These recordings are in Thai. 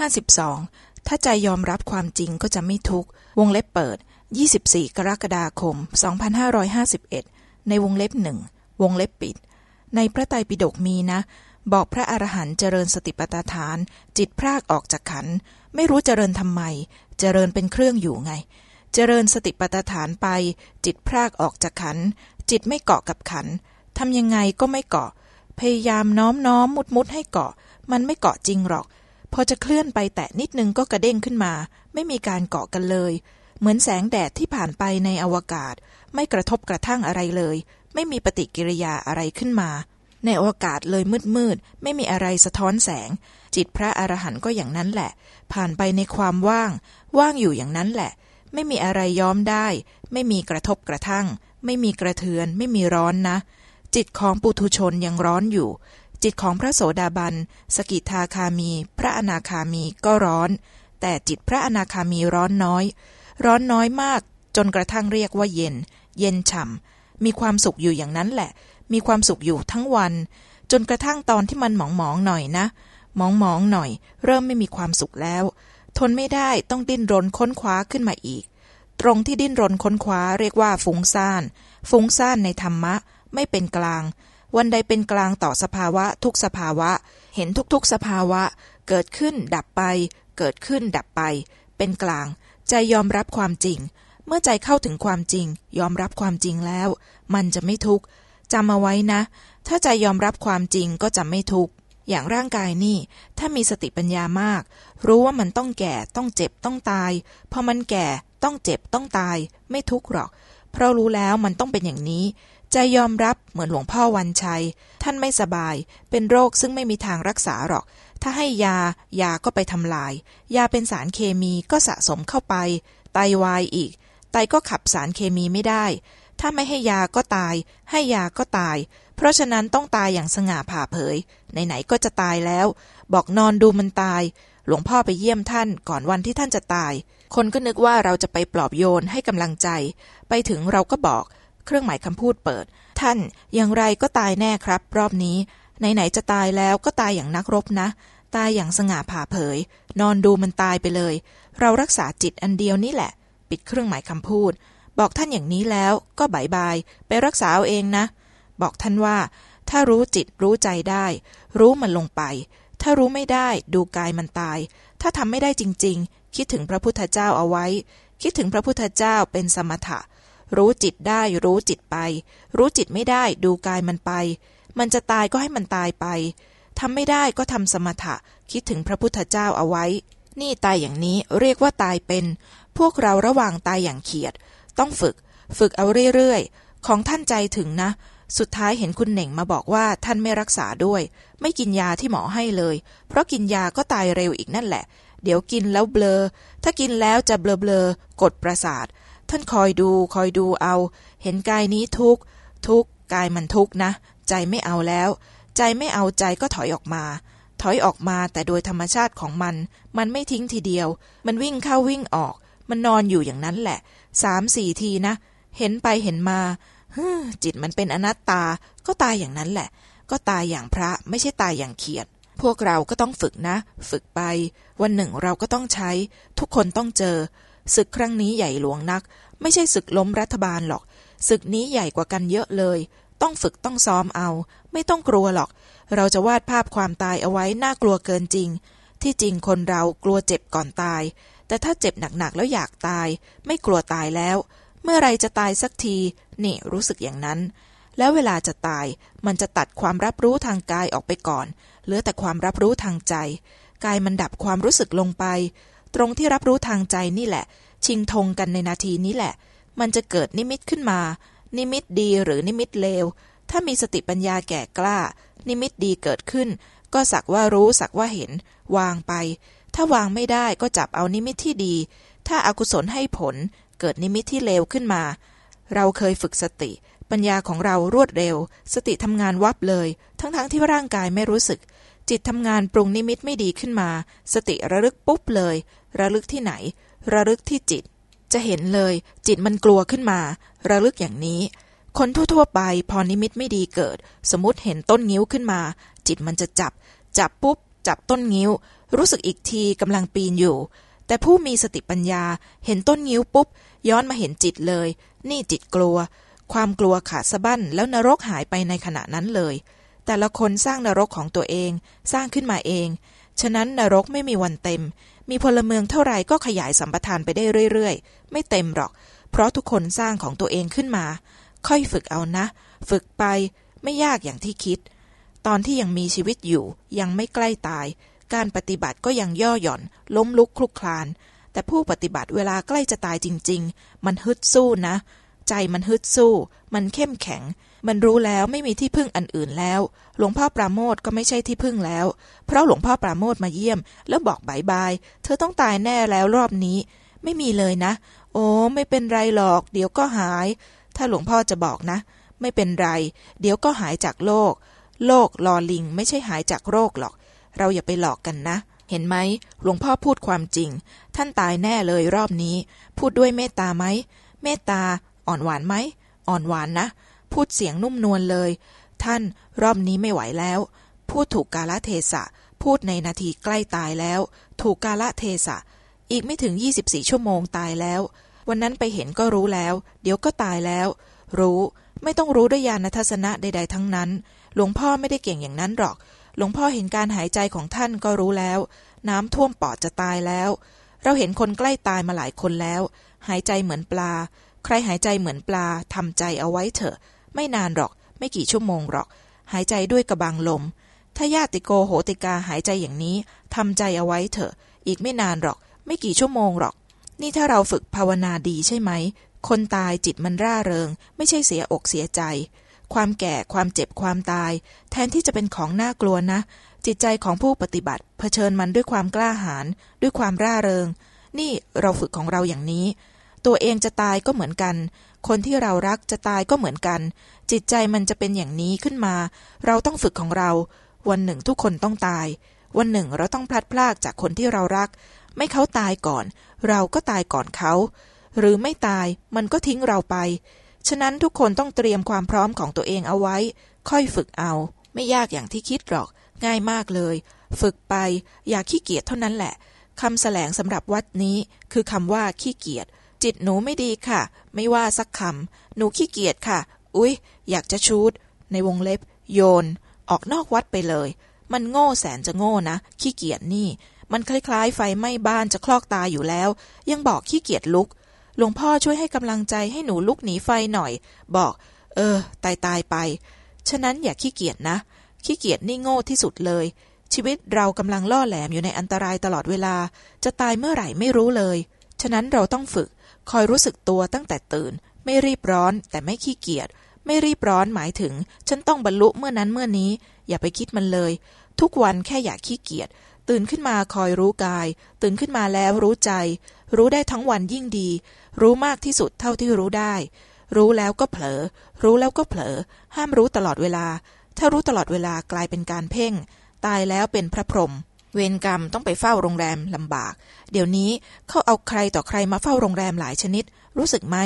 52 ถ้าใจยอมรับความจริงก็จะไม่ทุกข์ วงเล็บเปิด 24 กรกฎาคม 2551 ในวงเล็บหนึ่ง วงเล็บปิด ในพระไตรปิฎกมีนะ บอกพระอรหันต์เจริญสติปัฏฐาน จิตพรากออกจากขัน ไม่รู้เจริญทำไม เจริญเป็นเครื่องอยู่ไง เจริญสติปัฏฐานไป จิตพรากออกจากขัน จิตไม่เกาะกับขัน ทำยังไงก็ไม่เกาะ พยายามน้อมน้อมมุดมุดให้เกาะ มันไม่เกาะจริงหรอก พอจะเคลื่อนไปแตะนิดนึงก็กระเด้งขึ้นมา ไม่มีการเกาะกันเลย เหมือนแสงแดดที่ผ่านไปในอวกาศ ไม่กระทบกระทั่งอะไรเลย ไม่มีปฏิกิริยาอะไรขึ้นมา ในอวกาศเลยมืดมืดไม่มีอะไรสะท้อนแสง จิตพระอรหันต์ก็อย่างนั้นแหละ ผ่านไปในความว่าง ว่างอยู่อย่างนั้นแหละ ไม่มีอะไรย้อมได้ ไม่มีกระทบกระทั่ง ไม่มีกระเทือน ไม่มีร้อนนะ จิตของปุถุชนยังร้อนอยู่ จิตของพระโสดาบัน สกิทาคามี พระอนาคามีก็ร้อน แต่จิตพระอนาคามีร้อนน้อย ร้อนน้อยมาก จนกระทั่งเรียกว่าเย็น เย็นฉ่ำมีความสุขอยู่อย่างนั้นแหละ มีความสุขอยู่ทั้งวัน จนกระทั่งตอนที่มันหมองหมองหน่อยนะ หมองหมองหน่อย เริ่มไม่มีความสุขแล้ว ทนไม่ได้ต้องดิ้นรนค้นคว้าขึ้นมาอีก ตรงที่ดิ้นรนค้นคว้าเรียกว่าฟุ้งซ่านฟุ้งซ่านในธรรมะ ไม่เป็นกลาง วันใดเป็นกลางต่อสภาวะทุกสภาวะ เห็นทุกๆสภาวะ เกิดขึ้นดับไป เกิดขึ้นดับไป เป็นกลาง ใจยอมรับความจริง เมื่อใจเข้าถึงความจริง ยอมรับความจริงแล้ว มันจะไม่ทุกข์จำเอาไว้นะ ถ้าใจยอมรับความจริงก็จะไม่ทุกข์อย่างร่างกายนี่ ถ้ามีสติปัญญามาก รู้ว่ามันต้องแก่ ต้องเจ็บ ต้องตาย พอมันแก่ ต้องเจ็บ ต้องตาย ไม่ทุกข์หรอก เพราะรู้แล้วมันต้องเป็นอย่างนี้ ใจยอมรับเหมือนหลวงพ่อวันชัย ท่านไม่สบาย เป็นโรคซึ่งไม่มีทางรักษาหรอก ถ้าให้ยายาก็ไปทำลาย ยาเป็นสารเคมีก็สะสมเข้าไป ไตวายอีก ไตก็ขับสารเคมีไม่ได้ ถ้าไม่ให้ยาก็ตาย ให้ยาก็ตาย เพราะฉะนั้นต้องตายอย่างสง่าผ่าเผย ไหนๆก็จะตายแล้ว บอกนอนดูมันตาย หลวงพ่อไปเยี่ยมท่านก่อนวันที่ท่านจะตาย คนก็นึกว่าเราจะไปปลอบโยนให้กำลังใจ ไปถึงเราก็บอก เครื่องหมายคำพูดเปิด ท่านอย่างไรก็ตายแน่ครับ รอบนี้ ไหนๆจะตายแล้วก็ตายอย่างนักรบนะ ตายอย่างสง่าผ่าเผย นอนดูมันตายไปเลย เรารักษาจิตอันเดียวนี่แหละ ปิดเครื่องหมายคำพูด บอกท่านอย่างนี้แล้วก็บายบาย ไปรักษาเอาเองนะ บอกท่านว่า ถ้ารู้จิตรู้ใจได้ รู้มันลงไป ถ้ารู้ไม่ได้ดูกายมันตาย ถ้าทำไม่ได้จริง ๆ คิดถึงพระพุทธเจ้าเอาไว้ คิดถึงพระพุทธเจ้าเป็นสมถะ รู้จิตได้รู้จิตไป รู้จิตไม่ได้ดูกายมันไป มันจะตายก็ให้มันตายไปทำไม่ได้ก็ทำสมถะคิดถึงพระพุทธเจ้าเอาไว้ นี่ตายอย่างนี้เรียกว่าตายเป็น พวกเราระหว่างตายอย่างเขียด ต้องฝึก ฝึกเอาเรื่อยๆ ของท่านใจถึงนะ สุดท้ายเห็นคุณเหน่งมาบอกว่าท่านไม่รักษาด้วย ไม่กินยาที่หมอให้เลย เพราะกินยาก็ตายเร็วอีกนั่นแหละ เดี๋ยวกินแล้วเบลอ ถ้ากินแล้วจะเบลอเบลอกดประสาท ท่านคอยดูคอยดูเอา เห็นกายนี้ทุกทุกกายมันทุกนะ ใจไม่เอาแล้ว ใจไม่เอาใจก็ถอยออกมา ถอยออกมาแต่โดยธรรมชาติของมัน มันไม่ทิ้งทีเดียว มันวิ่งเข้าวิ่งออก มันนอนอยู่อย่างนั้นแหละสามสี่ทีนะ เห็นไปเห็นมาฮจิตมันเป็นอนัตตาก็ตายอย่างนั้นแหละ ก็ตายอย่างพระไม่ใช่ตายอย่างเขียดพวกเราก็ต้องฝึกนะ ฝึกไป วันหนึ่งเราก็ต้องใช้ ทุกคนต้องเจอ ศึกครั้งนี้ใหญ่หลวงนัก ไม่ใช่ศึกล้มรัฐบาลหรอก ศึกนี้ใหญ่กว่ากันเยอะเลย ต้องฝึกต้องซ้อมเอา ไม่ต้องกลัวหรอก เราจะวาดภาพความตายเอาไว้น่ากลัวเกินจริง ที่จริงคนเรากลัวเจ็บก่อนตาย แต่ถ้าเจ็บหนักๆแล้วอยากตาย ไม่กลัวตายแล้ว เมื่อไรจะตายสักที นี่รู้สึกอย่างนั้น แล้วเวลาจะตาย มันจะตัดความรับรู้ทางกายออกไปก่อน เหลือแต่ความรับรู้ทางใจ กายมันดับความรู้สึกลงไป ตรงที่รับรู้ทางใจนี่แหละ ชิงทงกันในนาทีนี้แหละ มันจะเกิดนิมิตขึ้นมา นิมิตดีหรือนิมิตเลว ถ้ามีสติปัญญาแก่กล้า นิมิตดีเกิดขึ้น ก็สักว่ารู้สักว่าเห็น วางไป ถ้าวางไม่ได้ก็จับเอานิมิตที่ดี ถ้าอกุศลให้ผล เกิดนิมิตที่เลวขึ้นมา เราเคยฝึกสติ ปัญญาของเรารวดเร็ว สติทำงานวับเลย ทั้งๆที่ร่างกายไม่รู้สึก จิตทำงานปรุงนิมิตไม่ดีขึ้นมา สติระลึกปุ๊บเลย ระลึกที่ไหน ระลึกที่จิต จะเห็นเลย จิตมันกลัวขึ้นมา ระลึกอย่างนี้ คนทั่วๆไปพอนิมิตไม่ดีเกิด สมมติเห็นต้นงิ้วขึ้นมา จิตมันจะจับ จับปุ๊บ จับต้นงิ้ว รู้สึกอีกทีกำลังปีนอยู่ แต่ผู้มีสติปัญญาเห็นต้นงิ้วปุ๊บ ย้อนมาเห็นจิตเลย นี่จิตกลัว ความกลัวขาดสะบั้นแล้วนรกหายไปในขณะนั้นเลย แต่ละคนสร้างนรกของตัวเอง สร้างขึ้นมาเอง ฉะนั้นนรกไม่มีวันเต็ม มีพลเมืองเท่าไหร่ก็ขยายสัมปทานไปได้เรื่อยๆ ไม่เต็มหรอก เพราะทุกคนสร้างของตัวเองขึ้นมา ค่อยฝึกเอานะ ฝึกไป ไม่ยากอย่างที่คิด ตอนที่ยังมีชีวิตอยู่ ยังไม่ใกล้ตาย การปฏิบัติก็ยังย่อหย่อน ล้มลุกคลุกคลาน แต่ผู้ปฏิบัติเวลาใกล้จะตายจริง ๆ มันฮึดสู้นะ ใจมันฮึดสู้ มันเข้มแข็ง มันรู้แล้วไม่มีที่พึ่งอันอื่นแล้ว หลวงพ่อปราโมทก็ไม่ใช่ที่พึ่งแล้ว เพราะหลวงพ่อปราโมทมาเยี่ยม แล้วบอกบายบาย เธอต้องตายแน่แล้วรอบนี้ ไม่มีเลยนะ โอ้ไม่เป็นไรหรอก เดี๋ยวก็หาย ถ้าหลวงพ่อจะบอกนะ ไม่เป็นไร เดี๋ยวก็หายจากโรคโรคลอลิง ไม่ใช่หายจากโรคหรอก เราอย่าไปหลอกกันนะ เห็นไหมหลวงพ่อพูดความจริง ท่านตายแน่เลยรอบนี้ พูดด้วยเมตตาไหมเมตตาอ่อนหวานไหมอ่อนหวานนะ พูดเสียงนุ่มนวลเลย ท่านรอบนี้ไม่ไหวแล้ว พูดถูกกาลเทศะ พูดในนาทีใกล้ตายแล้ว ถูกกาลเทศะ อีกไม่ถึง 24 ชั่วโมงตายแล้ว วันนั้นไปเห็นก็รู้แล้ว เดี๋ยวก็ตายแล้ว รู้ไม่ต้องรู้ด้วยญาณทัศนะใด ๆ ทั้งนั้น หลวงพ่อไม่ได้เก่งอย่างนั้นหรอก หลวงพ่อเห็นการหายใจของท่านก็รู้แล้ว น้ำท่วมปอดจะตายแล้ว เราเห็นคนใกล้ตายมาหลายคนแล้ว หายใจเหมือนปลา ใครหายใจเหมือนปลาทำใจเอาไว้เถอะ ไม่นานหรอก ไม่กี่ชั่วโมงหรอก หายใจด้วยกระบังลม ถ้าญาติโกโหติกาหายใจอย่างนี้ทำใจเอาไว้เถอะ อีกไม่นานหรอก ไม่กี่ชั่วโมงหรอก นี่ถ้าเราฝึกภาวนาดีใช่ไหม คนตายจิตมันร่าเริง ไม่ใช่เสียอกเสียใจ ความแก่ความเจ็บความตาย แทนที่จะเป็นของน่ากลัวนะ จิตใจของผู้ปฏิบัติเผชิญมันด้วยความกล้าหาญด้วยความร่าเริง นี่เราฝึกของเราอย่างนี้ ตัวเองจะตายก็เหมือนกัน คนที่เรารักจะตายก็เหมือนกัน จิตใจมันจะเป็นอย่างนี้ขึ้นมา เราต้องฝึกของเรา วันหนึ่งทุกคนต้องตาย วันหนึ่งเราต้องพลัดพรากจากคนที่เรารัก ไม่เขาตายก่อน เราก็ตายก่อนเขา หรือไม่ตายมันก็ทิ้งเราไป ฉะนั้นทุกคนต้องเตรียมความพร้อมของตัวเองเอาไว้ ค่อยฝึกเอา ไม่ยากอย่างที่คิดหรอก ง่ายมากเลย ฝึกไป อย่าขี้เกียจเท่านั้นแหละคำแสลงสำหรับวัดนี้คือคำว่าขี้เกียจ จิตหนูไม่ดีค่ะ ไม่ว่าสักคำหนูขี้เกียจค่ะ อุ๊ย อยากจะชูด ในวงเล็บ โยน ออกนอกวัดไปเลย มันโง่แสนจะโง่นะ ขี้เกียจนี่ มันคล้ายๆ ไฟไหม้บ้านจะคลอกตาอยู่แล้ว ยังบอกขี้เกียจลุก หลวงพ่อช่วยให้กำลังใจให้หนูลุกหนีไฟหน่อย บอก เออ ตายตายไป ฉะนั้นอย่าขี้เกียจนะ ขี้เกียจนี่โง่ที่สุดเลยชีวิตเรากำลังล่อแหลมอยู่ในอันตรายตลอดเวลา จะตายเมื่อไหร่ไม่รู้เลย ฉะนั้นเราต้องฝึก คอยรู้สึกตัวตั้งแต่ตื่น ไม่รีบร้อนแต่ไม่ขี้เกียจ ไม่รีบร้อนหมายถึง ฉันต้องบรรลุเมื่อนั้นเมื่อนี้ อย่าไปคิดมันเลย ทุกวันแค่อย่าขี้เกียจ ตื่นขึ้นมาคอยรู้กาย ตื่นขึ้นมาแล้วรู้ใจ รู้ได้ทั้งวันยิ่งดี รู้มากที่สุดเท่าที่รู้ได้ รู้แล้วก็เผลอ รู้แล้วก็เผลอ ห้ามรู้ตลอดเวลา ถ้ารู้ตลอดเวลากลายเป็นการเพ่ง ตายแล้วเป็นพระพรหม เวรกรรมต้องไปเฝ้าโรงแรมลำบาก เดี๋ยวนี้เขาเอาใครต่อใครมาเฝ้าโรงแรมหลายชนิด รู้สึกไหม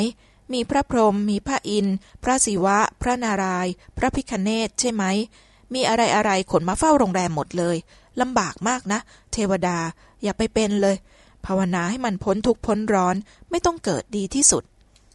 มีพระพรหมมีพระอินทร์พระศิวะ พระนารายณ์พระพิคเนตใช่ไหม มีอะไรอะไรขนมาเฝ้าโรงแรมหมดเลยลำบากมากนะ เทวดาอย่าไปเป็นเลย ภาวนาให้มันพ้นทุกข์พ้นร้อนไม่ต้องเกิดดีที่สุด